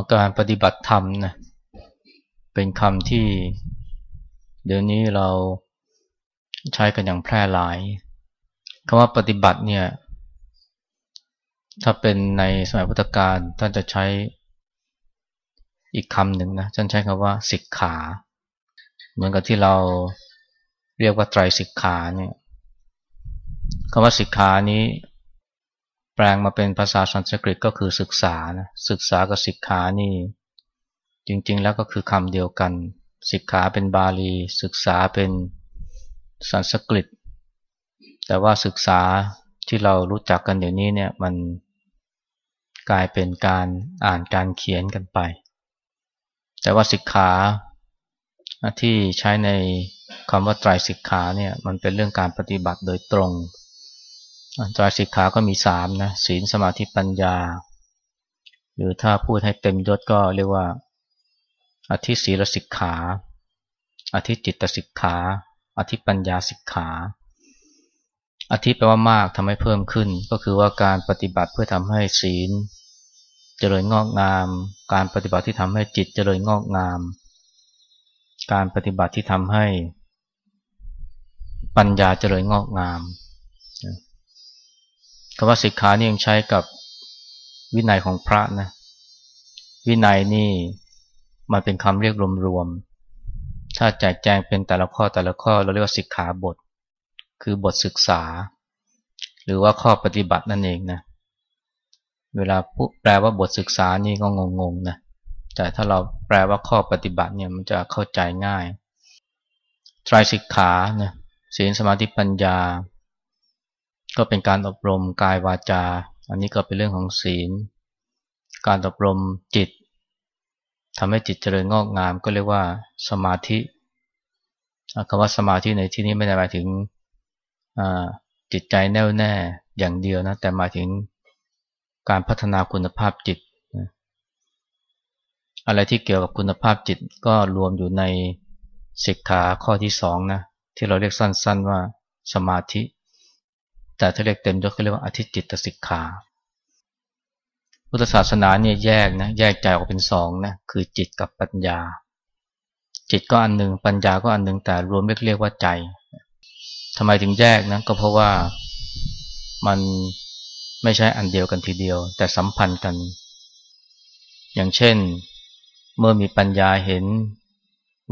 อาการปฏิบัติธรรมนะเป็นคำที่ เดี๋ยวนี้เราใช้กันอย่างแพร่หลายคำว่าปฏิบัติเนี่ย ถ้าเป็นในสมัยพุทธกาลท่านจะใช้อีกคำหนึ่งนะท่านใช้คำว่าสิกขา เหมือนกับที่เราเรียกว่าไตรสิกขาเนี่ยคำว่าสิกขานี้ แปลงมาเป็นภาษาสันสกฤตก็คือศึกษานะศึกษากับสิกขานี่ จริงๆแล้วก็คือคำเดียวกันสิกขาเป็นบาลี ศึกษาเป็นสันสกฤต แต่ว่าศึกษาที่เรารู้จักกันเดี๋ยวนี้เนี่ยมันกลายเป็นการอ่านการเขียนกันไป แต่ว่าสิกขาที่ใช้ในคำว่าไตรสิกขาเนี่ยมันเป็นเรื่องการปฏิบัติโดยตรง ตรสิกขาก็มีสามนะศีลสมาธิปัญญา หรือถ้าพูดให้เต็มยศก็เรียกว่า อธิศีลสิกขา อธิจิตสิกขา อธิปัญญาสิกขา อธิแปลว่ามากทำให้เพิ่มขึ้น ก็คือว่าการปฏิบัติเพื่อทำให้ศีล เจริญงอกงาม การปฏิบัติที่ทำให้จิตเจริญงอกงาม การปฏิบัติที่ทำให้ปัญญาเจริญงอกงาม คำว่าสิกขานี่ยังใช้กับวินัยของพระนะ วินัยนี่มันเป็นคำเรียกรวมๆ ถ้าแจกแจงเป็นแต่ละข้อแต่ละข้อเราเรียกว่าสิกขาบท คือบทศึกษา หรือว่าข้อปฏิบัตินั่นเองนะ เวลาแปลว่าบทศึกษานี่ก็งงๆนะ แต่ถ้าเราแปลว่าข้อปฏิบัติเนี่ยมันจะเข้าใจง่าย ไตรสิกขานะศีลสมาธิปัญญา ก็เป็นการอบรมกายวาจา อันนี้ก็เป็นเรื่องของศีล การอบรมจิตทำให้จิตเจริญงอกงาม ก็เรียกว่าสมาธิคำว่าสมาธิในที่นี้ไม่ได้หมายถึงจิตใจแน่วแน่อย่างเดียวนะ แต่หมายถึงการพัฒนาคุณภาพจิต อะไรที่เกี่ยวกับคุณภาพจิตก็รวมอยู่ในสิกขาข้อที่สองนะ ที่เราเรียกสั้นๆว่าสมาธิ แต่ถ้าเรียกเต็มยศก็เรียกว่าอธิจิตสิกขาพุทธศาสนาเนี่ยแยกนะแยกใจออกเป็นสองนะคือจิตกับปัญญา จิตก็อันหนึ่งปัญญาก็อันหนึ่งแต่รวมเรียกว่าใจทำไมถึงแยกนะก็เพราะว่ามันไม่ใช่อันเดียวกันทีเดียว แต่สัมพันธ์กัน อย่างเช่น เมื่อมีปัญญาเห็น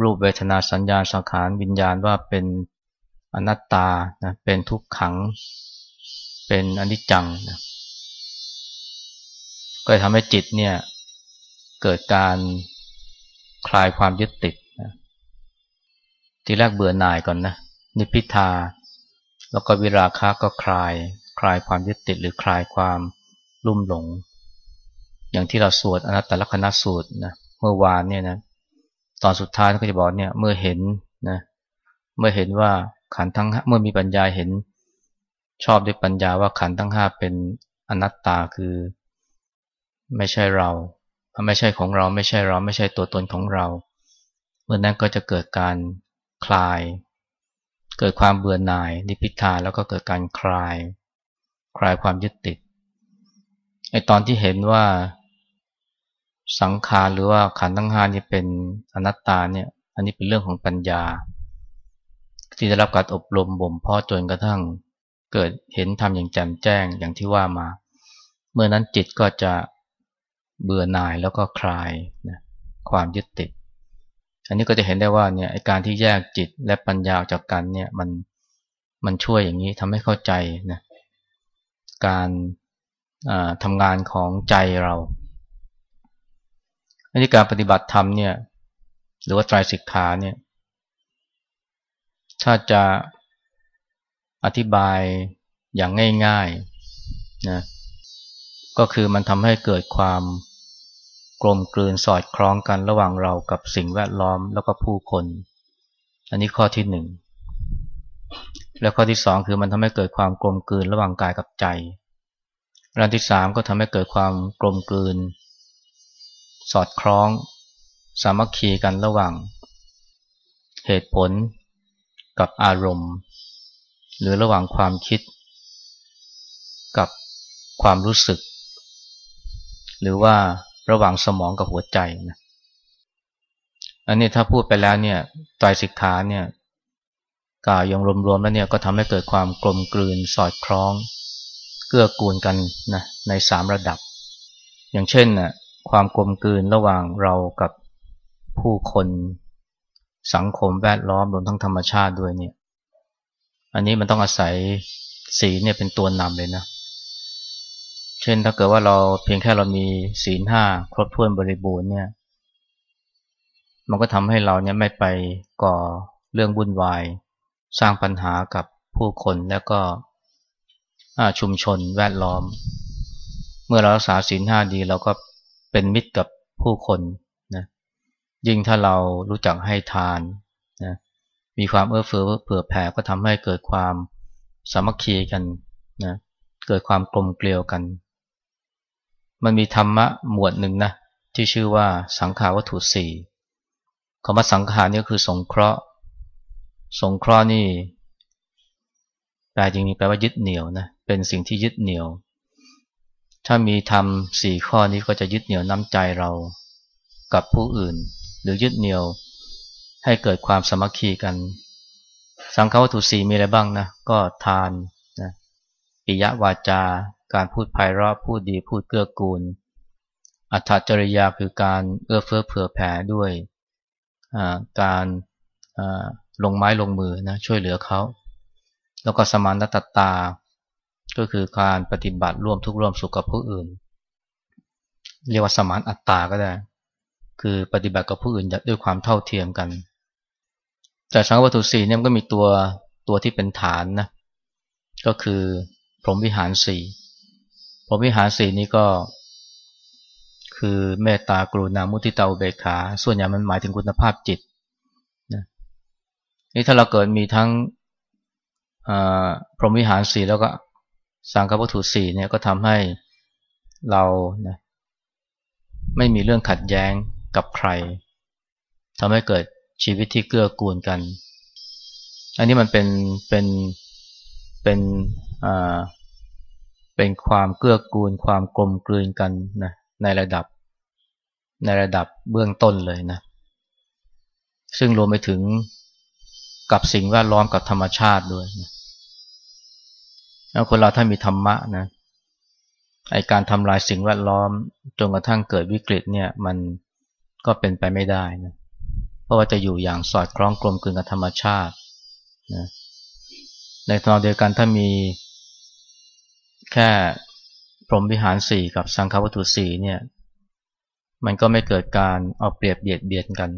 รูปเวทนาสัญญาสังขารวิญญาณว่าเป็นอนัตตานะเป็นทุกขัง เป็นอนิจจังนะก็ทำให้จิตเนี่ยเกิดการคลายความยึดติดนะทีแรกเบื่อหน่ายก่อนนะนิพิทา แล้วก็วิราคะก็คลาย คลายความยึดติดหรือคลายความลุ่มหลง อย่างที่เราสวดอนัตตลกนัสูตรนะเมื่อวานเนี่ยนะตอนสุดท้ายก็จะบอกเนี่ยเมื่อเห็นนะเมื่อเห็นว่าขันทั้งเมื่อมีปัญญาเห็น ชอบด้วยปัญญาว่าขันทั้งห้าเป็นอนัตตาคือไม่ใช่เรา ไม่ใช่ของเราไม่ใช่เราไม่ใช่ตัวตนของเรา เมื่อนั้นก็จะเกิดการคลาย เกิดความเบื่อหน่ายนิพิทาแล้วก็เกิดการคลาย คลายความยึดติดไอตอนที่เห็นว่าสังขารหรือว่าขันธ์ทั้งห้านี่เป็นอนัตตาเนี่ย อันนี้เป็นเรื่องของปัญญา ที่ได้รับการอบรมบ่มเพาะจนกระทั่ง เกิดเห็นทำอย่างแจ่มแจ้งอย่างที่ว่ามา เมื่อนั้นจิตก็จะเบื่อหน่ายแล้วก็คลายนะความยึดติด อันนี้ก็จะเห็นได้ว่าเนี่ยการที่แยกจิตและปัญญาออกจากกันเนี่ยมันมันช่วยอย่างนี้ทำให้เข้าใจนะการทำงานของใจเราอันนี้การปฏิบัติธรรมเนี่ยหรือว่าไตรสิกขาเนี่ยถ้าจะ อธิบายอย่างง่ายๆนะก็คือมันทำให้เกิดความกลมกลืนสอดคล้องกันระหว่างเรากับสิ่งแวดล้อมแล้วก็ผู้คน อันนี้ข้อที่หนึ่งแล้วข้อที่สองคือมันทำให้เกิดความกลมกลืนระหว่างกายกับใจอันที่สามก็ทำให้เกิดความกลมกลืน สอดคล้อง สามัคคีกันระหว่าง เหตุผลกับอารมณ์ หรือระหว่างความคิด กับความรู้สึก หรือว่าระหว่างสมองกับหัวใจนะอันนี้ถ้าพูดไปแล้วเนี่ยไตรสิกขาเนี่ยกล่าวยังรวมๆแล้วเนี่ยก็ทำให้เกิดความกลมกลืนสอดคล้อง เกื้อกูลกันนะในสามระดับ อย่างเช่นนะความกลมกลืนระหว่างเรากับผู้คนสังคมแวดล้อมรวมทั้งธรรมชาติด้วยเนี่ย อันนี้มันต้องอาศัยศีลเนี่ยเป็นตัวนำเลยนะ เช่นถ้าเกิดว่าเราเพียงแค่เรามีศีลห้าครบถ้วนบริบูรณ์เนี่ย มันก็ทำให้เราเนี่ยไม่ไปก่อเรื่องวุ่นวาย สร้างปัญหากับผู้คนแล้วก็ชุมชนแวดล้อม เมื่อเรารักษาศีลห้าดีเราก็เป็นมิตรกับผู้คนนะยิ่งถ้าเรารู้จักให้ทาน มีความเอื้อเฟื้อเผื่อแผ่ก็ทำให้เกิดความสามัคคีกันนะเกิดความกลมเกลียวกัน มันมีธรรมะหมวดหนึ่งนะที่ชื่อว่าสังขาวัตถุสี่คำว่าสังขารนี่คือสงเคราะห์ สงเคราะห์นี่แปลจริงๆแปลว่ายึดเหนี่ยวนะเป็นสิ่งที่ยึดเหนี่ยว ถ้ามีทำสี่ข้อนี้ก็จะยึดเหนี่ยวน้ำใจเรากับผู้อื่น หรือยึดเหนี่ยว ให้เกิดความสมัคคีกัน สังฆวัตถุสีมีอะไรบ้างนะ ก็ทานนะปิยวาจา การพูดไพเราะพูดดีพูดเกื้อกูล อัตจริยาคือการเอื้อเฟื้อเผื่อแผ่ด้วยการลงไม้ลงมือนะช่วยเหลือเขา แล้วก็สมานตตา ก็คือการปฏิบัติร่วมทุกร่วมสุขกับผู้อื่น เรียกว่าสมานอัตตาก็ได้ คือปฏิบัติกับผู้อื่นด้วยความเท่าเทียมกัน แต่สังวัตถุสี่เนี่ยมันก็มีตัวตัวที่เป็นฐานนะ ก็คือพรหมวิหารสี่พรหมวิหารสี่นี้ก็ คือเมตตากรุณามุทิตาอุเบกขา ส่วนใหญ่มันหมายถึงคุณภาพจิตนี่ถ้าเราเกิดมีทั้งพรหมวิหารสี่แล้วก็สังฆวัตถุสี่เนี่ยก็ทำให้เรานะไม่มีเรื่องขัดแย้งกับใครทำให้เกิด ชีวิตที่เกื้อกูลกัน อันนี้มันเป็นเป็นเป็นอ่าเป็นความเกื้อกูล ความกลมกลืนกันนะในระดับ ในระดับเบื้องต้นเลยนะ ซึ่งรวมไปถึงกับสิ่งแวดล้อมกับธรรมชาติด้วยนะแล้วคนเราถ้ามีธรรมะนะไอการทำลายสิ่งแวดล้อมจนกระทั่งเกิดวิกฤตเนี่ย มันก็เป็นไปไม่ได้นะ เพราะว่าจะอยู่อย่างสอดคล้องกลมกลืนกับธรรมชาตินะในทางเดียวกันถ้ามีแค่พรหมวิหารสี่กับสังฆวัตถุสี่เนี่ยมันก็ไม่เกิดการเอาเปรียบเบียดเบียนกัน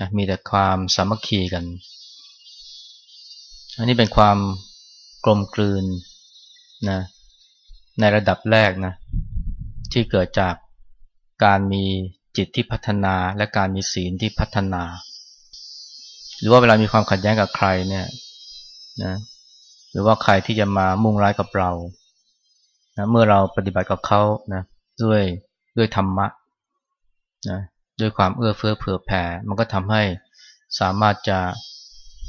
นะมีแต่ความสามัคคีกัน อันนี้เป็นความกลมกลืนนะในระดับแรกนะที่เกิดจากการมีจิตที่พัฒนาและการมีศีลที่พัฒนา หรือว่าเวลามีความขัดแย้งกับใครเนี่ยนะหรือว่าใครที่จะมามุ่งร้ายกับเรานะเมื่อเราปฏิบัติกับเขานะด้วยด้วยธรรมะนะด้วยความเอื้อเฟื้อเผื่อแผ่ มันก็ทำให้สามารถจะ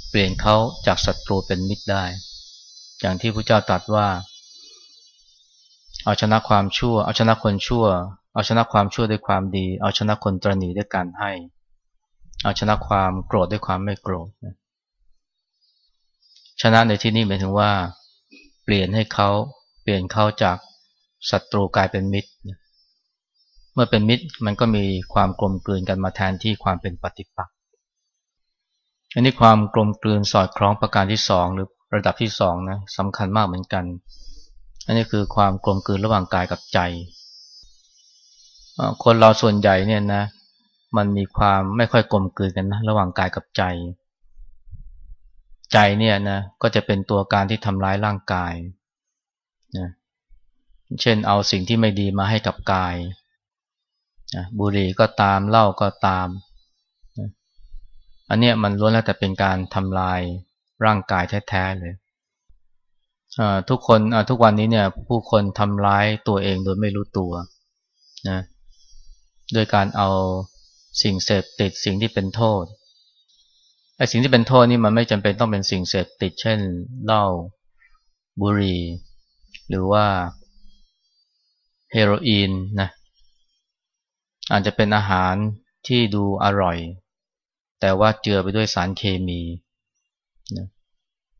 เปลี่ยนเขาจากศัตรูเป็นมิตรได้ อย่างที่พระเจ้าตรัสว่า เอาชนะความชั่ว เอาชนะคนชั่ว เอาชนะความชั่วด้วยความดี เอาชนะคนตรณีด้วยการให้ เอาชนะความโกรธด้วยความไม่โกรธชนะในที่นี้หมายถึงว่า เปลี่ยนให้เขาเปลี่ยนเขาจากศัตรูกลายเป็นมิตร เมื่อเป็นมิตรมันก็มีความกลมกลืนกันมาแทนที่ความเป็นปฏิปักษ์อันนี้ความกลมกลืนสอดคล้องประการที่สองหรือระดับที่สองนะสำคัญมากเหมือนกัน อันนี้คือความกลมกลืนระหว่างกายกับใจ คนเราส่วนใหญ่เนี่ยนะ มันมีความไม่ค่อยกลมกลืนกันนะระหว่างกายกับใจ ใจเนี่ยนะก็จะเป็นตัวการที่ทำร้ายร่างกายนะเช่นเอาสิ่งที่ไม่ดีมาให้กับกายนะบุหรี่ก็ตามเหล้าก็ตามอันเนี้ยมันล้วนแล้วแต่เป็นการทำลายร่างกายแท้ๆเลยทุกคนทุกวันนี้เนี่ยผู้คนทำร้ายตัวเองโดยไม่รู้ตัวนะโดยการเอา สิ่งเสพติดสิ่งที่เป็นโทษไอ้สิ่งที่เป็นโทษนี่มันไม่จำเป็นต้องเป็นสิ่งเสพติด เช่นเหล้าบุหรี่ หรือว่าเฮโรอีนนะอาจจะเป็นอาหารที่ดูอร่อย แต่ว่าเจือไปด้วยสารเคมีนะ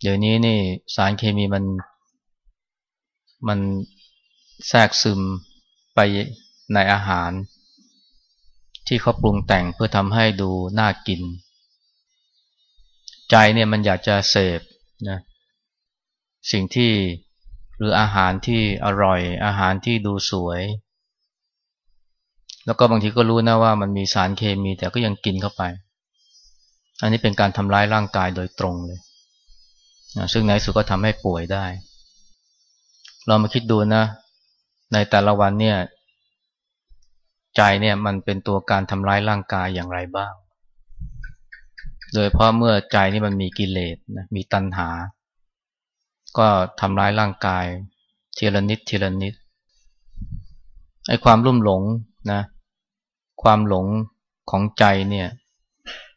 เดี๋ยวนี้นี่สารเคมีมันมันแทรกซึมไปในอาหาร ที่เขาปรุงแต่งเพื่อทำให้ดูน่ากิน ใจเนี่ยมันอยากจะเสพนะสิ่งที่หรืออาหารที่อร่อย อาหารที่ดูสวย แล้วก็บางทีก็รู้นะว่ามันมีสารเคมีแต่ก็ยังกินเข้าไป อันนี้เป็นการทำร้ายร่างกายโดยตรงเลยนะซึ่งในสุดก็ทำให้ป่วยได้ เรามาคิดดูนะ ในแต่ละวันเนี่ย ใจเนี่ยมันเป็นตัวการทำร้ายร่างกายอย่างไรบ้าง โดยเพราะเมื่อใจนี่มันมีกิเลสนะมีตัณหา ก็ทำร้ายร่างกายทีละนิดทีละนิดไอ้ความรุ่มหลงนะความหลงของใจเนี่ย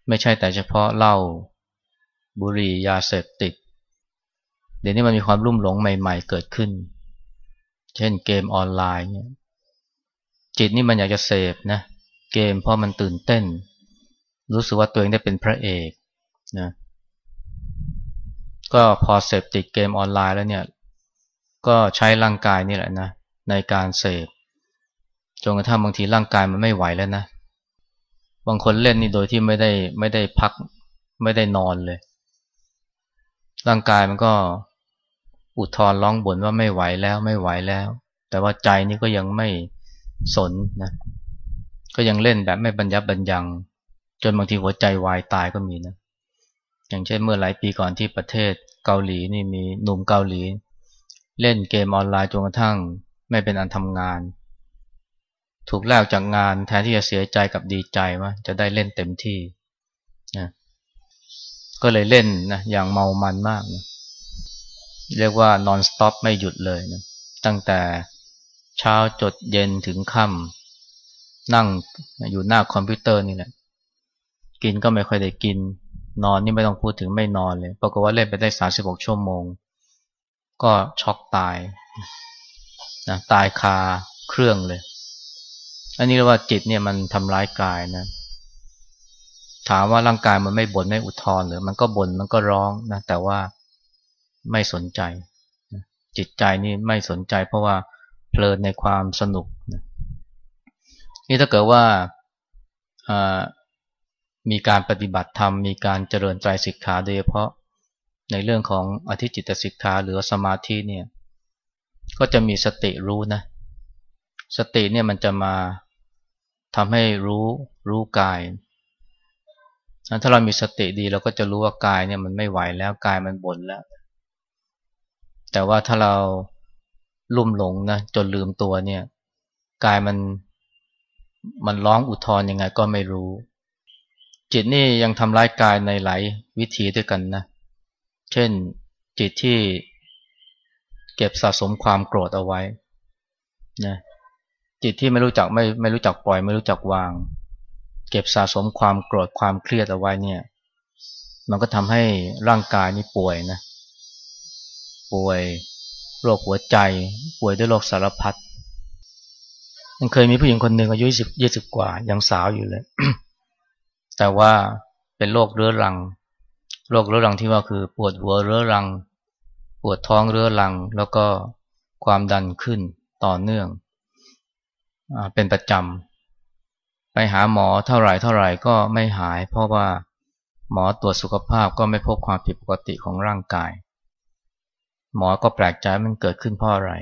ไม่ใช่แต่เฉพาะเหล้าบุหรี่ยาเสพติด เดี๋ยวนี้มันมีความรุ่มหลงใหม่ ๆ เกิดขึ้น เช่นเกมออนไลน์เนี่ย จิตนี่มันอยากจะเสพนะเกมเพราะมันตื่นเต้น รู้สึกว่าตัวเองได้เป็นพระเอกนะก็พอเสพติดเกมออนไลน์แล้วเนี่ย ก็ใช้ร่างกายนี่แหละนะในการเสพจนกระทั่งบางทีร่างกายมันไม่ไหวแล้วนะบางคนเล่นนี่โดยที่ไม่ได้ไม่ได้พักไม่ได้นอนเลย ร่างกายมันก็อุทธรร้องบ่นว่าไม่ไหวแล้วไม่ไหวแล้ว แต่ว่าใจนี่ก็ยังไม่ สนนะก็ยังเล่นแบบไม่บรรยับบรรยัง จนบางทีหัวใจวายตายก็มีนะ อย่างเช่นเมื่อหลายปีก่อนที่ประเทศเกาหลีนี่มีหนุ่มเกาหลี เล่นเกมออนไลน์จนกระทั่งไม่เป็นอันทำงาน ถูกแลกจากงานแทนที่จะเสียใจกับดีใจว่าจะได้เล่นเต็มที่นะก็เลยเล่นนะอย่างเมามันมากนะเรียกว่านอนสต็อปไม่หยุดเลยนะตั้งแต่ เช้าจดเย็นถึงค่ำนั่งอยู่หน้าคอมพิวเตอร์นี่แหละ กินก็ไม่ค่อยได้กิน นอนนี่ไม่ต้องพูดถึงไม่นอนเลยปรากฏว่าเล่นไปได้สาสิบกชั่วโมง ก็ช็อกตายนะตายคาเครื่องเลย อันนี้เรียกว่าจิตเนี่ยมันทำร้ายกายนะถามว่าร่างกายมันไม่บน่นไม่อุทธรหรือมันก็บน่นมันก็ร้องนะแต่ว่าไม่สนใจ จิตใจนี่ไม่สนใจ เพราะว่า ลินในความสนุกนี่ถ้าเกิดว่ามีการปฏิบัติธรรม มีการเจริญใจสิกขาโดยเฉพาะในเรื่องของอธิจิตสิกขาหรือสมาธิเนี่ยก็จะมีสติรู้นะ สติเนี่ยมันจะมาทำให้รู้รู้กายถ้าเรามีสติดีเราก็จะรู้ว่ากายเนี่ยมันไม่ไหวแล้วกายมันบ่นแล้ว แต่ว่าถ้าเรา ลุ่มหลงนะจนลืมตัวเนี่ยกายมันมันร้องอุทธรยังไงก็ไม่รู้ จิตนี่ยังทำร้ายกายในหลายวิธีด้วยกันนะ เช่นจิตที่เก็บสะสมความโกรธเอาไว้นะจิตที่ไม่รู้จักไม่ไม่รู้จักปล่อยไม่รู้จักวาง เก็บสะสมความโกรธความเครียดเอาไว้เนี่ย มันก็ทำให้ร่างกายนี่ป่วยนะ ป่วย โรคหัวใจ ป่วยด้วยโรคสารพัดมันเคยมีผู้หญิงคนหนึ่งอายุยี่สิบยี่สิบกว่า ยังสาวอยู่เลย แต่ว่าเป็นโรคเรื้อรัง โรคเรื้อรังที่ว่าคือปวดหัวเรื้อรัง ปวดท้องเรื้อรัง แล้วก็ความดันขึ้นต่อเนื่องอเป็นประจำ ไปหาหมอเท่าไหร่เท่าไหร่ก็ไม่หาย เพราะว่าหมอตรวจสุขภาพก็ไม่พบความผิดปกติของร่างกาย หมอก็แปลกใจมันเกิดขึ้นเพราะอะไร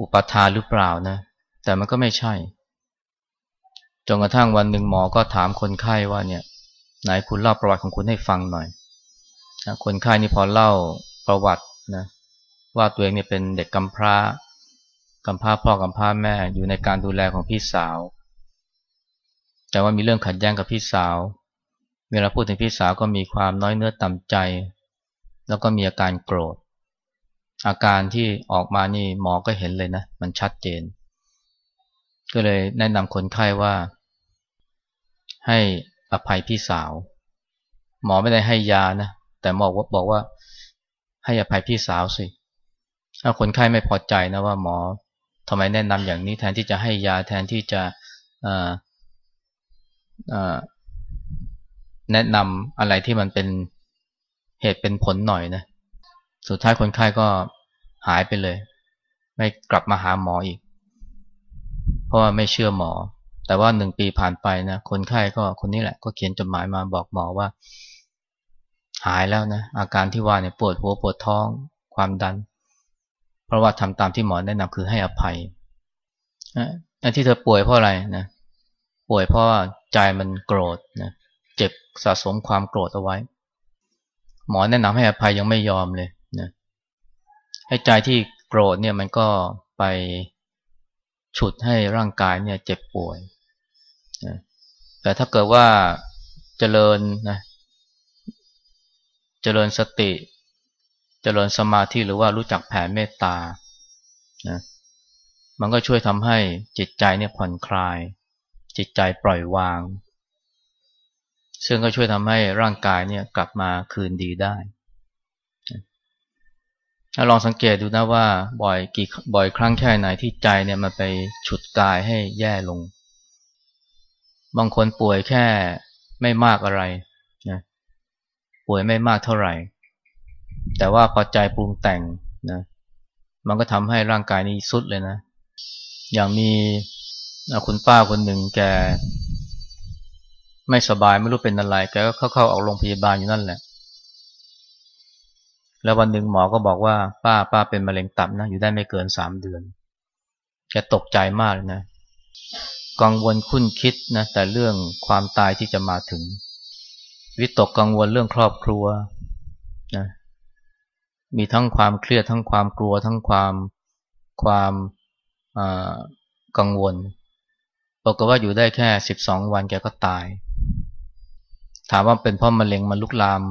อุปทานหรือเปล่านะ แต่มันก็ไม่ใช่ จนกระทั่งวันหนึ่งหมอก็ถามคนไข้ว่าเนี่ยไหนคุณเล่าประวัติของคุณให้ฟังหน่อย คนไข้นี่พอเล่าประวัตินะว่าตัวเองเนี่ยเป็นเด็กกำพร้ากำพร้าพ่อกำพร้าแม่อยู่ในการดูแลของพี่สาว แต่ว่ามีเรื่องขัดแย้งกับพี่สาว เวลาพูดถึงพี่สาวก็มีความน้อยเนื้อต่ำใจ แล้วก็มีอาการโกรธ อาการที่ออกมานี่หมอก็เห็นเลยนะ มันชัดเจน ก็เลยแนะนำคนไข้ว่า ให้อภัยพี่สาว หมอไม่ได้ให้ยานะ แต่หมอบอกว่า ให้อภัยพี่สาวสิถ้าคนไข้ไม่พอใจนะว่าหมอทำไมแนะนำอย่างนี้แทนที่จะให้ยาแทนที่จะแนะนำอะไรที่มันเป็น เหตุเป็นผลหน่อยนะ สุดท้ายคนไข้ก็หายไปเลย ไม่กลับมาหาหมออีก เพราะว่าไม่เชื่อหมอ แต่ว่าหนึ่งปีผ่านไปนะ คนไข้ก็คนนี้แหละ ก็เขียนจดหมายมาบอกหมอว่า หายแล้วนะ อาการที่ว่าเนี่ยปวดหัวปวดท้อง ความดัน เพราะว่าทำตามที่หมอแนะนำคือให้อภัยอันที่เธอป่วยเพราะอะไรนะป่วยเพราะใจมันโกรธนะเจ็บสะสมความโกรธเอาไว้ หมอแนะนำให้อภัยยังไม่ยอมเลยนะให้ใจที่โกรธเนี่ยมันก็ไปฉุดให้ร่างกายเนี่ยเจ็บป่วยนะแต่ถ้าเกิดว่าเจริญนะเจริญสติ เจริญสมาธิหรือว่ารู้จักแผ่เมตตานะมันก็ช่วยทำให้จิตใจเนี่ยผ่อนคลาย จิตใจปล่อยวาง ซึ่งก็ช่วยทำให้ร่างกายเนี่ยกลับมาคืนดีได้ถ้าลองสังเกตดูนะว่าบ่อยกี่บ่อยครั้งแค่ไหนที่ใจเนี่ยมันไปฉุดกายให้แย่ลง บางคนป่วยแค่ไม่มากอะไรนะป่วยไม่มากเท่าไหร่ แต่ว่าพอใจปรุงแต่งนะมันก็ทำให้ร่างกายนี้สุดเลยนะ อย่างมีคุณป้าคนหนึ่งแก ไม่สบายไม่รู้เป็นอะไรแกก็เข้าๆออกโรงพยาบาลอยู่นั่นแหละ แล้ววันหนึ่งหมอก็บอกว่า ป้าป้าเป็นมะเร็งตับนะอยู่ได้ไม่เกินสามเดือนแกตกใจมากเลยนะกังวลคุ้นคิดนะแต่เรื่องความตายที่จะมาถึง วิตกกังวลเรื่องครอบครัวนะมีทั้งความเครียดทั้งความกลัว ทั้งความความกังวลบอกว่าอยู่ได้แค่สิบสองวันแกก็ตาย ถามว่าเป็นเพราะมะเร็งมันลุกลาม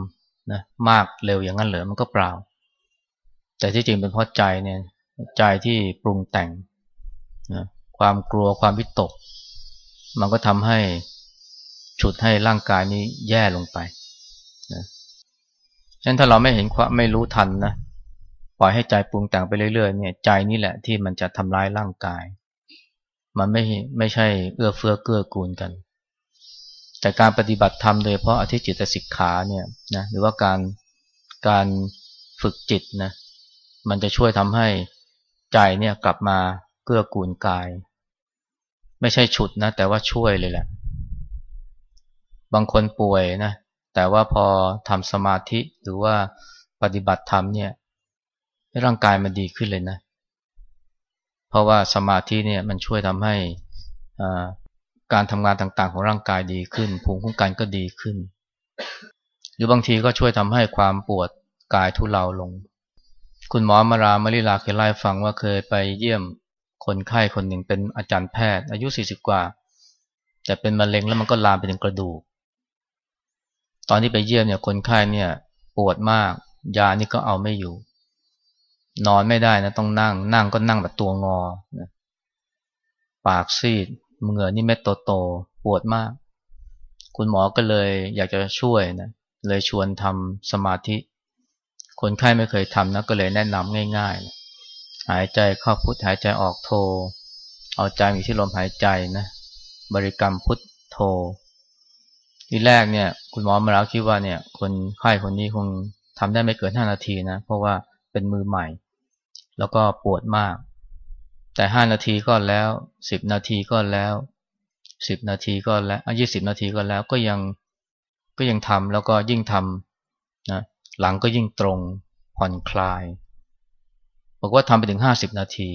นะมากเร็วอย่างนั้นเหรอมันก็เปล่า แต่ที่จริงเป็นเพราะใจเนี่ยใจที่ปรุงแต่งนะความกลัวความวิตก มันก็ทำให้ฉุดให้ร่างกายนี้แย่ลงไปนะฉะนั้นถ้าเราไม่เห็นความไม่รู้ทันนะปล่อยให้ใจปรุงแต่งไปเรื่อยๆเนี่ยใจนี่แหละที่มันจะทำร้ายร่างกาย มันไม่ไม่ใช่เอื้อเฟื้อเกื้อกูลกัน แต่การปฏิบัติธรรมโดยเพราะอธิจิตสิกขาเนี่ยนะหรือว่าการการฝึกจิตนะมันจะช่วยทำให้ใจเนี่ยกลับมาเกื้อกูลกาย ไม่ใช่ฉุดนะแต่ว่าช่วยเลยแหละ บางคนป่วยนะแต่ว่าพอทำสมาธิหรือว่าปฏิบัติธรรมเนี่ยร่างกายมันดีขึ้นเลยนะ เพราะว่าสมาธิเนี่ยมันช่วยทำให้ การทำงานต่างๆ ของร่างกายดีขึ้น ภูมิคุ้มกันก็ดีขึ้น หรือบางทีก็ช่วยทำให้ความปวดกายทุเลาลง คุณหมอมารามาริลาเคยเล่าฟังว่าเคยไปเยี่ยมคนไข้คนหนึ่งเป็นอาจารย์แพทย์ อายุ 40 กว่า แต่เป็นมะเร็งแล้วมันก็ลามไปถึงกระดูก ตอนที่ไปเยี่ยมเนี่ยคนไข้เนี่ยปวดมาก ยานี่ก็เอาไม่อยู่ นอนไม่ได้นะต้องนั่ง นั่งก็นั่งแบบตัวงอ ปากซีด เหงื่อนี่เม็ดโตๆปวดมาก คุณหมอก็เลยอยากจะช่วยนะเลยชวนทำสมาธิ คนไข้ไม่เคยทำนะก็เลยแนะนำง่ายๆนะหายใจเข้าพุทหายใจออกโท เอาใจมีที่ลมหายใจนะบริกรรมพุทโททีแรกเนี่ย คุณหมอมาแล้วคิดว่าเนี่ย คนไข้คนนี้คงทำได้ไม่เกินห้านาทีนะ เพราะว่าเป็นมือใหม่ แล้วก็ปวดมาก แต่ห้านาทีก็แล้วสิบนาทีก็แล้วสิบนาทีก็แล้วยี่สิบนาทีก็แล้วก็ยังก็ยังทำแล้วก็ยิ่งทำนะหลังก็ยิ่งตรงผ่อนคลาย บอกว่าทำไปถึงห้าสิบนาที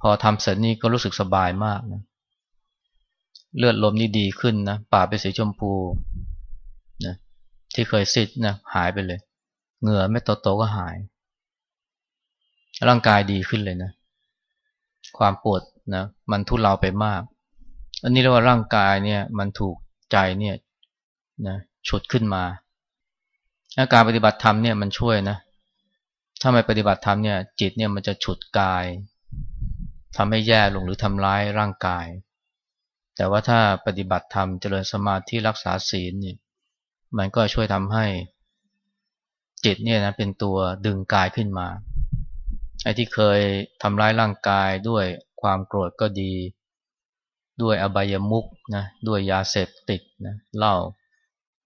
พอทำเสร็จนี่ก็รู้สึกสบายมากนะเลือดลมนี่ดีขึ้นนะป่ากเป็นสีชมพูนะที่เคยซิดนะหายไปเลย เหงื่อไม่โตๆก็หาย ร่างกายดีขึ้นเลยนะ ความปวดนะมันทุเลาไปมาก อันนี้เรียกว่าร่างกายเนี่ยมันถูกใจเนี่ยนะฉุดขึ้นมาอาการปฏิบัติธรรมเนี่ยมันช่วยนะ ถ้าไม่ปฏิบัติธรรมเนี่ยจิตเนี่ยมันจะฉุดกายทำให้แย่ลงหรือทำร้ายร่างกาย แต่ว่าถ้าปฏิบัติธรรมเจริญสมาธิรักษาศีลเนี่ยมันก็ช่วยทำให้จิตเนี่ยนะเป็นตัวดึงกายขึ้นมา ไอ้ที่เคยทำร้ายร่างกายด้วยความโกรธก็ดี ด้วยอบายมุกนะด้วยยาเสพติดนะเหล้า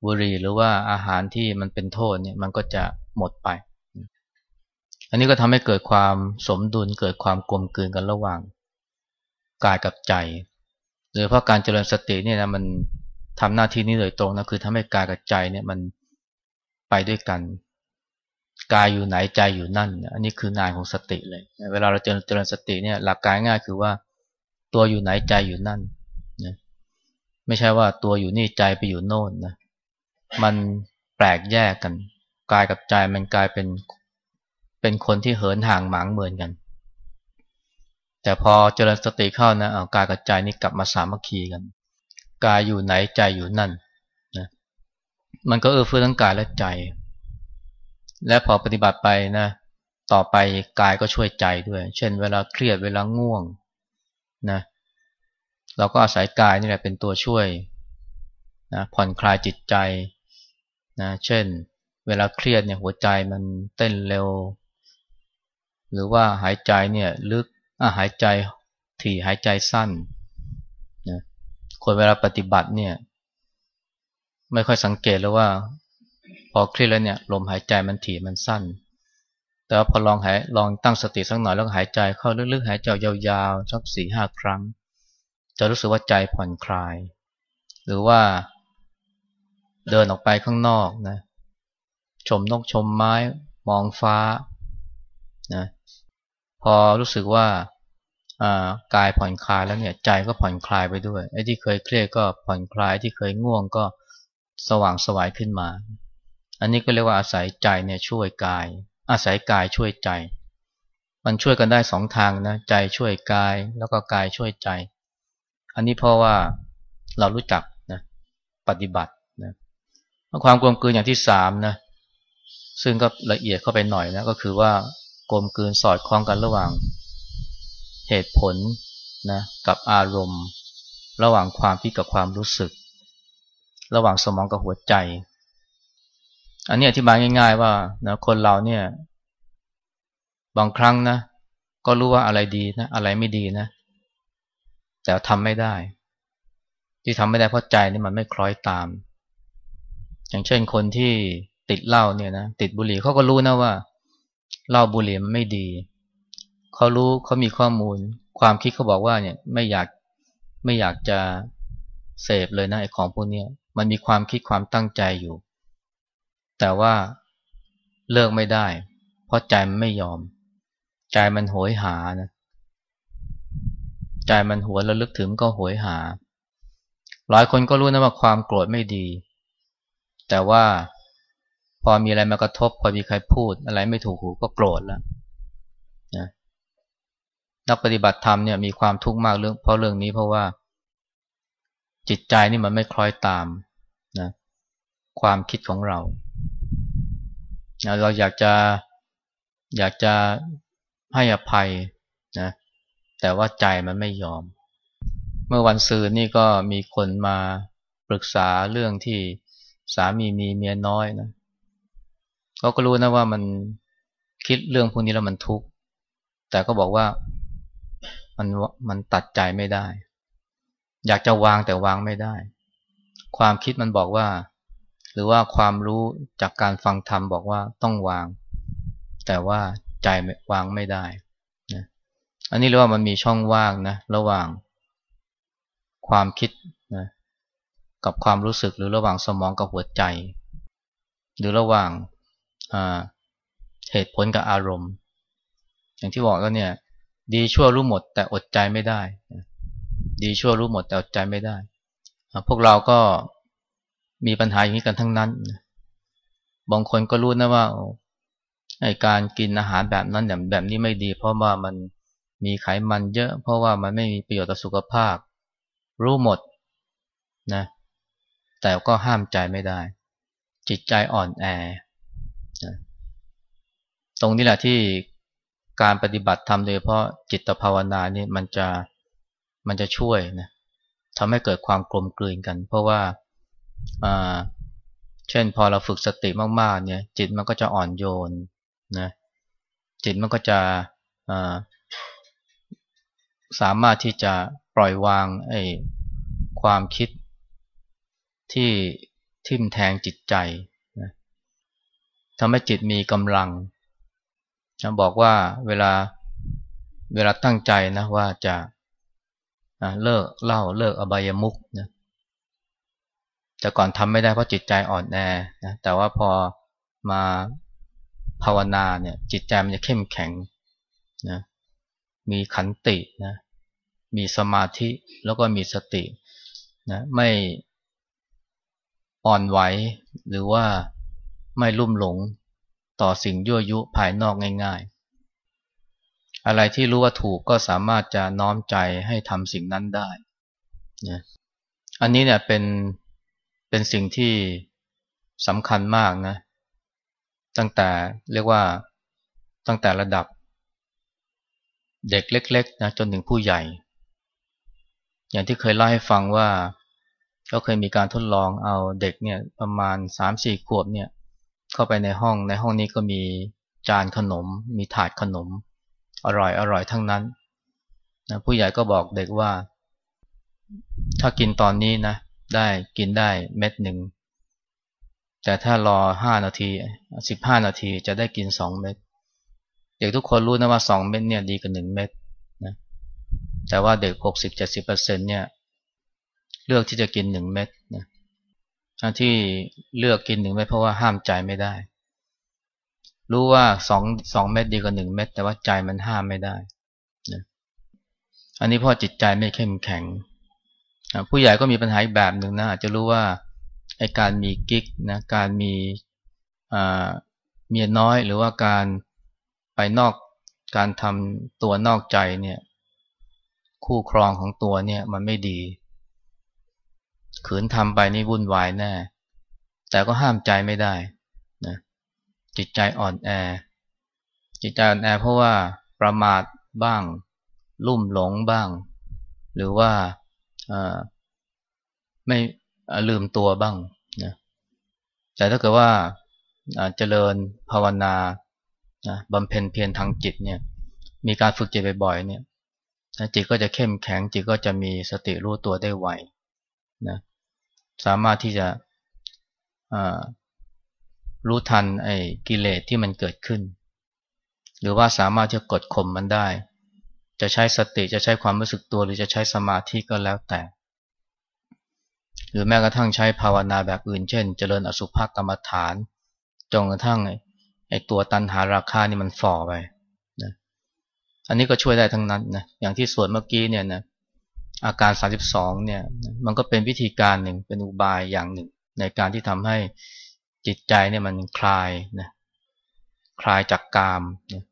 บุหรี่หรือว่าอาหารที่มันเป็นโทษเนี่ยมันก็จะหมดไป อันนี้ก็ทำให้เกิดความสมดุลเกิดความกลมกลืนกันระหว่างกายกับใจโดยเพราะการเจริญสติเนี่ยนะมันทำหน้าที่นี้โดยตรงนะคือทำให้กายกับใจเนี่ยมันไปด้วยกัน กายอยู่ไหนใจอยู่นั่น อันนี้คืองานของสติเลย เวลาเราเจริญเจริญสติเนี่ยหลักการง่ายคือว่า ตัวอยู่ไหนใจอยู่นั่นนะไม่ใช่ว่าตัวอยู่นี่ใจไปอยู่โน่นนะมันแปลกแยกกันกายกับใจมันกลายเป็นเป็นคนที่เหินห่างหมางเหมือนกัน แต่พอเจริญสติเข้านะเอากายกับใจนี่กลับมาสามัคคีกันกายอยู่ไหนใจอยู่นั่นนะมันก็เออเฟื้อทั้งกายและใจ และพอปฏิบัติไปนะ ต่อไปกายก็ช่วยใจด้วย เช่น เวลาเครียดเวลาง่วงนะ เราก็อาศัยกายนี่แหละเป็นตัวช่วยนะผ่อนคลายจิตใจนะ เช่น เวลาเครียดเนี่ยหัวใจมันเต้นเร็ว หรือว่าหายใจเนี่ยลึกอะหายใจถี่หายใจสั้นนะคนเวลาปฏิบัติเนี่ย ไม่ค่อยสังเกตเลยว่า พอเครียดแล้วเนี่ยลมหายใจมันถี่มันสั้น แต่ว่าพอลองหายลองตั้งสติสักหน่อยแล้วหายใจเข้าลึกๆหายใจยาวๆสักสี่ห้าครั้ง จะรู้สึกว่าใจผ่อนคลาย หรือว่าเดินออกไปข้างนอกนะชมนกชมไม้มองฟ้านะพอรู้สึกว่ากายผ่อนคลายแล้วเนี่ยใจก็ผ่อนคลายไปด้วยไอ้ที่เคยเครียดก็ผ่อนคลายที่เคยง่วงก็สว่างสวายขึ้นมา อันนี้ก็เรียกว่าอาศัยใจเนี่ยช่วยกาย อาศัยกายช่วยใจ มันช่วยกันได้สองทางนะใจช่วยกายแล้วก็กายช่วยใจ อันนี้เพราะว่าเรารู้จักนะปฏิบัตินะความกลมกลืนอย่างที่สามนะซึ่งก็ละเอียดเข้าไปหน่อยนะก็คือว่ากลมกลืนสอดคล้องกันระหว่างเหตุผลนะกับอารมณ์ ระหว่างความคิดกับความรู้สึก ระหว่างสมองกับหัวใจ อันนี้อธิบายง่าย ๆ ว่านะคนเราเนี่ย บางครั้งนะ ก็รู้ว่าอะไรดีนะ อะไรไม่ดีนะ แต่ทำไม่ได้ ที่ทำไม่ได้เพราะใจนี่มันไม่คล้อยตาม อย่างเช่นคนที่ติดเหล้าเนี่ยนะติดบุหรี่เขาก็รู้นะว่าเหล้าบุหรี่มันไม่ดีเขารู้เขามีข้อมูล ความคิดเขาบอกว่าเนี่ยไม่อยากไม่อยากจะเสพเลยนะไอ้ของพวกนี้มันมีความคิดความตั้งใจอยู่ แต่ว่าเลิกไม่ได้ เพราะใจมันไม่ยอม ใจมันโหยหานะใจมันหัวระลึกถึงก็โหยหา หลายคนก็รู้นะว่าความโกรธไม่ดี แต่ว่าพอมีอะไรมากระทบ พอมีใครพูดอะไรไม่ถูกหูก็โกรธแล้วนะนักปฏิบัติธรรมเนี่ยมีความทุกข์มากเรื่องเพราะเรื่องนี้เพราะว่า จิตใจนี่มันไม่คล้อยตาม ความคิดของเรา เราอยากจะอยากจะให้อภัยนะแต่ว่าใจมันไม่ยอม เมื่อวันซืนนี่ก็มีคนมาปรึกษาเรื่องที่สามีมีเมียน้อยนะเขาก็รู้นะว่ามันคิดเรื่องพวกนี้แล้วมันทุกข์แต่ก็บอกว่ามันมันตัดใจไม่ได้ อยากจะวางแต่วางไม่ได้ ความคิดมันบอกว่า หรือว่าความรู้จากการฟังธรรมบอกว่าต้องวาง แต่ว่าใจวางไม่ได้นะอันนี้เรียกว่ามันมีช่องว่างนะระหว่างความคิดนะกับความรู้สึกหรือระหว่างสมองกับหัวใจ หรือระหว่างเหตุผลกับอารมณ์ อย่างที่บอกแล้วเนี่ย ดีชั่วรู้หมด แต่อดใจไม่ได้ ดีชั่วรู้หมดแต่อดใจไม่ได้ พวกเราก็ มีปัญหาอย่างนี้กันทั้งนั้น บางคนก็รู้นะว่าไอการกินอาหารแบบนั้นแบบแบบนี้ไม่ดี เพราะว่ามันมีไขมันเยอะ เพราะว่ามันไม่มีประโยชน์ต่อสุขภาพ รู้หมดนะแต่ก็ห้ามใจไม่ได้ จิตใจอ่อนแอนะตรงนี้แหละที่การปฏิบัติทำโดยเพราะจิตภาวนานี่มันจะมันจะช่วยนะทำให้เกิดความกลมกลืนกัน เพราะว่า เช่นพอเราฝึกสติมากๆเนี่ย จิตมันก็จะอ่อนโยนนะจิตมันก็จะสามารถที่จะปล่อยวางไอ้ความคิดที่ทิ่มแทงจิตใจนะทำให้จิตมีกำลังนะบอกว่าเวลาเวลาตั้งใจนะว่าจะเลิกเล่าเลิกอบายมุกนะ แต่ก่อนทำไม่ได้เพราะจิตใจอ่อนแอนะแต่ว่าพอมาภาวนาเนี่ยจิตใจมันจะเข้มแข็งนะมีขันตินะมีสมาธิแล้วก็มีสตินะไม่อ่อนไหวหรือว่าไม่ลุ่มหลงต่อสิ่งยั่วยุภายนอกง่าย ๆ อะไรที่รู้ว่าถูกก็สามารถจะน้อมใจให้ทำสิ่งนั้นได้นะอันนี้เนี่ยเป็น เป็นสิ่งที่สำคัญมากนะ ตั้งแต่เรียกว่าตั้งแต่ระดับ เด็กเล็กๆนะจนถึงผู้ใหญ่ อย่างที่เคยเล่าให้ฟังว่าก็เคยมีการทดลองเอาเด็กเนี่ยประมาณ 3-4 ขวบเนี่ยเข้าไปในห้องในห้องนี้ก็มีจานขนม มีถาดขนม อร่อยอร่อยทั้งนั้นนะผู้ใหญ่ก็บอกเด็กว่า ถ้ากินตอนนี้นะ ได้กินได้เม็ดหนึ่ง แต่ถ้ารอห้านาทีสิบห้านาทีจะได้กินสองเม็ดเด็กทุกคนรู้นะว่าสองเม็ดเนี่ยดีกว่าหนึ่งเม็ดนะแต่ว่าเด็กหกสิบเจ็ดสิบเปอร์เซ็นเนี่ยเลือกที่จะกินหนึ่งเม็ดนะที่เลือกกินหนึ่งเม็ดเพราะว่าห้ามใจไม่ได้ รู้ว่าสองสองเม็ดดีกว่าหนึ่งเม็ดแต่ว่าใจมันห้ามไม่ได้นะอันนี้เพราะจิตใจไม่เข้มแข็ง ผู้ใหญ่ก็มีปัญหาอีกแบบหนึ่งนะอาจจะรู้ว่าไอการมีกิ๊กนะการมีเมียน้อยหรือว่าการไปนอกการทำตัวนอกใจเนี่ย คู่ครองของตัวเนี่ยมันไม่ดี ขืนทำไปนี่วุ่นวายแน่แต่ก็ห้ามใจไม่ได้นะจิตใจอ่อนแอ จิตใจอ่อนแอเพราะว่าประมาทบ้าง ลุ่มหลงบ้าง หรือว่า ไม่ลืมตัวบ้างนะแต่ถ้าเกิดว่าเจริญภาวนานะบำเพ็ญเพียรทางจิตเนี่ย มีการฝึกจิตบ่อยๆเนี่ยจิตก็จะเข้มแข็งจิตก็จะมีสติรู้ตัวได้ไวนะสามารถที่จะรู้ทันไอ้กิเลสที่มันเกิดขึ้น หรือว่าสามารถจะกดข่มมันได้ จะใช้สติจะใช้ความรู้สึกตัวหรือจะใช้สมาธิก็แล้วแต่ หรือแม้กระทั่งใช้ภาวนาแบบอื่น เช่น เจริญอสุภกรรมฐานจนกระทั่งไอ้ตัวตันหาราคานี่มันฝ่อไปนะอันนี้ก็ช่วยได้ทั้งนั้นนะอย่างที่สวดเมื่อกี้เนี่ยนะอาการ 32เนี่ยมันก็เป็นวิธีการหนึ่งเป็นอุบายอย่างหนึ่ง ในการที่ทำให้จิตใจเนี่ยมันคลายนะคลายจากกามนะ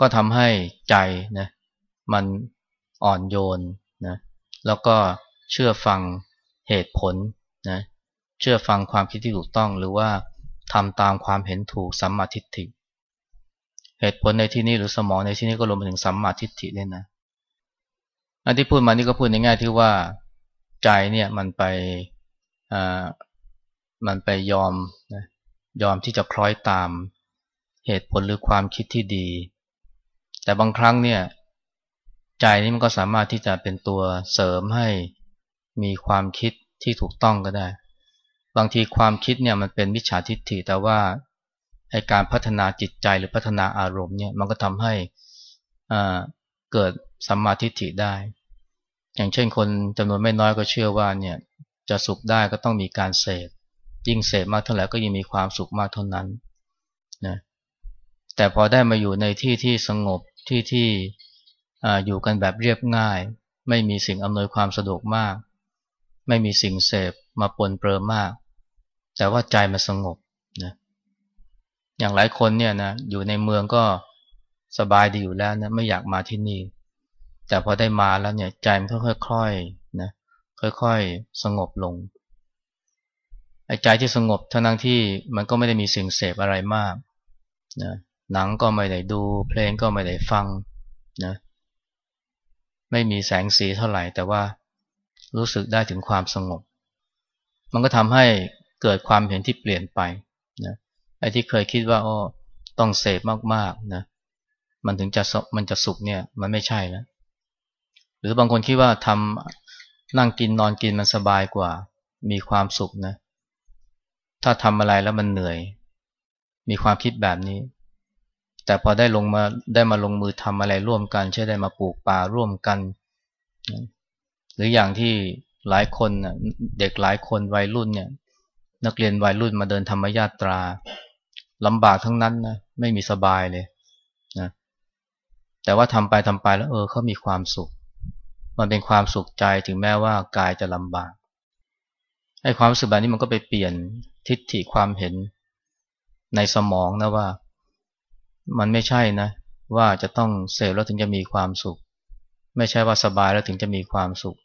ก็ทำให้ใจนะมันอ่อนโยนนะแล้วก็เชื่อฟังเหตุผลนะเชื่อฟังความคิดที่ถูกต้องหรือว่าทำตามความเห็นถูกสัมมาทิฏฐิ เหตุผลในที่นี้หรือสมองในที่นี้ก็รวมไปถึงสัมมาทิฏฐิด้วยนะอันที่พูดมานี่ก็พูดในง่ที่ว่าใจเนี่ยมันไปอ่ามันไปยอมนะยอมที่จะคล้อยตาม เหตุผลหรือความคิดที่ดี แต่บางครั้งเนี่ย ใจนี่มันก็สามารถที่จะเป็นตัวเสริมให้มีความคิดที่ถูกต้องก็ได้ บางทีความคิดเนี่ยมันเป็นมิจฉาทิฏฐิแต่ว่าให้การพัฒนาจิตใจหรือพัฒนาอารมณ์เนี่ยมันก็ทำให้เกิดสัมมาทิฏฐิได้ อย่างเช่นคนจำนวนไม่น้อยก็เชื่อว่าเนี่ยจะสุขได้ก็ต้องมีการเสพยิ่งเสพมากเท่าไหร่ก็ยิ่งมีความสุขมากเท่านั้นนะแต่พอได้มาอยู่ในที่ที่สงบ ที่ที่อยู่กันแบบเรียบง่าย ไม่มีสิ่งอำนวยความสะดวกมาก ไม่มีสิ่งเสพมาปนเปื้อมาก แต่ว่าใจมันสงบนะอย่างหลายคนเนี่ยนะอยู่ในเมืองก็สบายดีอยู่แล้วนะไม่อยากมาที่นี่ แต่พอได้มาแล้วเนี่ยใจมันค่อยๆนะค่อยๆ สงบลงไอ้ใจที่สงบทั้งที่มันก็ไม่ได้มีสิ่งเสพอะไรมากนะ หนังก็ไม่ได้ดู เพลงก็ไม่ได้ฟังนะไม่มีแสงสีเท่าไหร่ แต่ว่ารู้สึกได้ถึงความสงบ มันก็ทำให้เกิดความเห็นที่เปลี่ยนไปนะไอ้ที่เคยคิดว่าอ้อต้องเสพมากๆนะมันถึงจะมันจะสุขเนี่ย มันไม่ใช่แล้วหรือบางคนคิดว่าทำนั่งกินนอนกินมันสบายกว่า มีความสุขนะ ถ้าทำอะไรแล้วมันเหนื่อย มีความคิดแบบนี้ แต่พอได้ลงมาได้มาลงมือทำอะไรร่วมกันใช่ได้มาปลูกป่าร่วมกัน หรืออย่างที่หลายคนเด็กหลายคนวัยรุ่นเนี่ยนักเรียนวัยรุ่นมาเดินธรรมญาตราลำบากทั้งนั้นนะไม่มีสบายเลยนะแต่ว่าทำไปทำไปแล้วเออเขามีความสุข มันเป็นความสุขใจถึงแม้ว่ากายจะลำบากไอ้ความรู้สึกแบบนี้มันก็ไปเปลี่ยนทิฏฐิความเห็นในสมองนะว่า มันไม่ใช่นะ ว่าจะต้องเสพแล้วถึงจะมีความสุข ไม่ใช่ว่าสบายแล้วถึงจะมีความสุข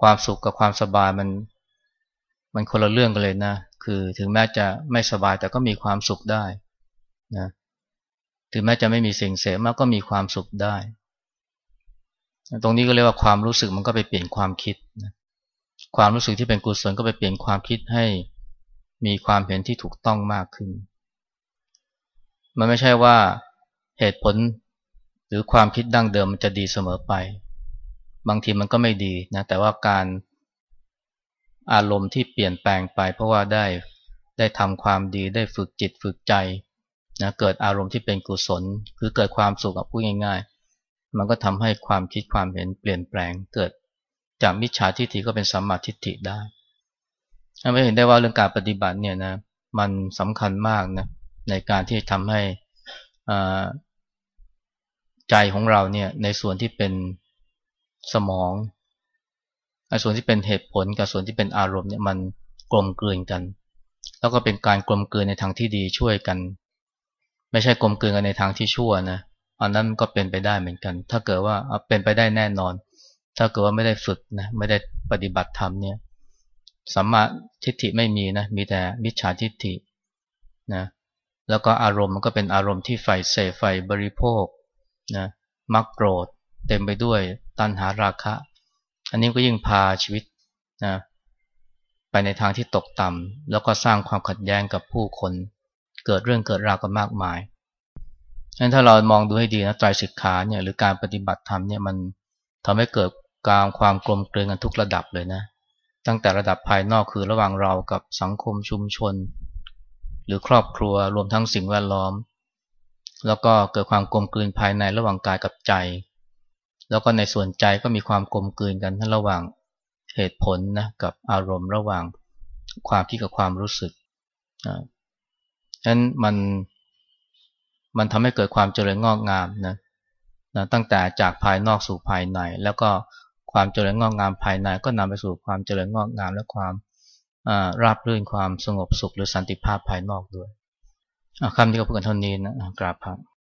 ความสุขกับความสบายมัน มันคนละเรื่องกันเลยนะ คือถึงแม้จะไม่สบายแต่ก็มีความสุขได้นะถึงแม้จะไม่มีสิ่งเสพมากก็มีความสุขได้ ตรงนี้ก็เรียกว่าความรู้สึกมันก็ไปเปลี่ยนความคิดนะความรู้สึกที่เป็นกุศลก็ไปเปลี่ยนความคิดให้มีความเห็นที่ถูกต้องมากขึ้น มันไม่ใช่ว่าเหตุผลหรือความคิดดั้งเดิมมันจะดีเสมอไป บางทีมันก็ไม่ดีนะแต่ว่าการอารมณ์ที่เปลี่ยนแปลงไป เพราะว่าได้ได้ทำความดีได้ฝึกจิตฝึกใจนะเกิดอารมณ์ที่เป็นกุศล คือเกิดความสุขกับพูดง่าย ๆ มันก็ทำให้ความคิดความเห็นเปลี่ยนแปลงเกิดจากมิจฉาทิฏฐิก็เป็นสัมมาทิฏฐิได้ไม่เห็นได้ว่าเรื่องการปฏิบัติเนี่ยนะมันสำคัญมากนะ ในการที่ทำให้ใจของเราเนี่ยในส่วนที่เป็นสมองส่วนที่เป็นเหตุผลกับส่วนที่เป็นอารมณ์เนี่ยมันกลมกลืนกัน แล้วก็เป็นการกลมกลืนในทางที่ดีช่วยกัน ไม่ใช่กลมกลืนกันในทางที่ชั่วนะอันนั้นก็เป็นไปได้เหมือนกัน ถ้าเกิดว่าเป็นไปได้แน่นอน ถ้าเกิดว่าไม่ได้ฝึกนะไม่ได้ปฏิบัติธรรมเนี่ยสัมมาทิฏฐิไม่มีนะมีแต่มิจฉาทิฏฐินะ แล้วก็อารมณ์มันก็เป็นอารมณ์ที่ไฟเสไฟบริโภคนะมักโกรธเต็มไปด้วยตัณหาราคะ อันนี้ก็ยิ่งพาชีวิตนะไปในทางที่ตกต่ำแล้วก็สร้างความขัดแย้งกับผู้คน เกิดเรื่องเกิดราวกันมากมายงั้นถ้าเรามองดูให้ดีนะใจศึกขาเนี่ยหรือการปฏิบัติธรรมเนี่ยมันทำให้เกิดการความกลมเกลียกันทุกระดับเลยนะ ตั้งแต่ระดับภายนอกคือระหว่างเรากับสังคมชุมชน หรือครอบครัวรวมทั้งสิ่งแวดล้อม แล้วก็เกิดความกลมกลืนภายในระหว่างกายกับใจ แล้วก็ในส่วนใจก็มีความกลมกลืนกันทั้งระหว่างเหตุผลนะกับอารมณ์ระหว่างความคิดกับความรู้สึกนะฉะนั้นมันมันทำให้เกิดความเจริญงอกงามนะนะตั้งแต่จากภายนอกสู่ภายใน แล้วก็ความเจริญงอกงามภายใน ก็นำไปสู่ความเจริญงอกงามและความ ราบรื่นความสงบสุขหรือสันติภาพภายนอกด้วยคำที่เขาพูดกันเท่านี้นะกราบครับ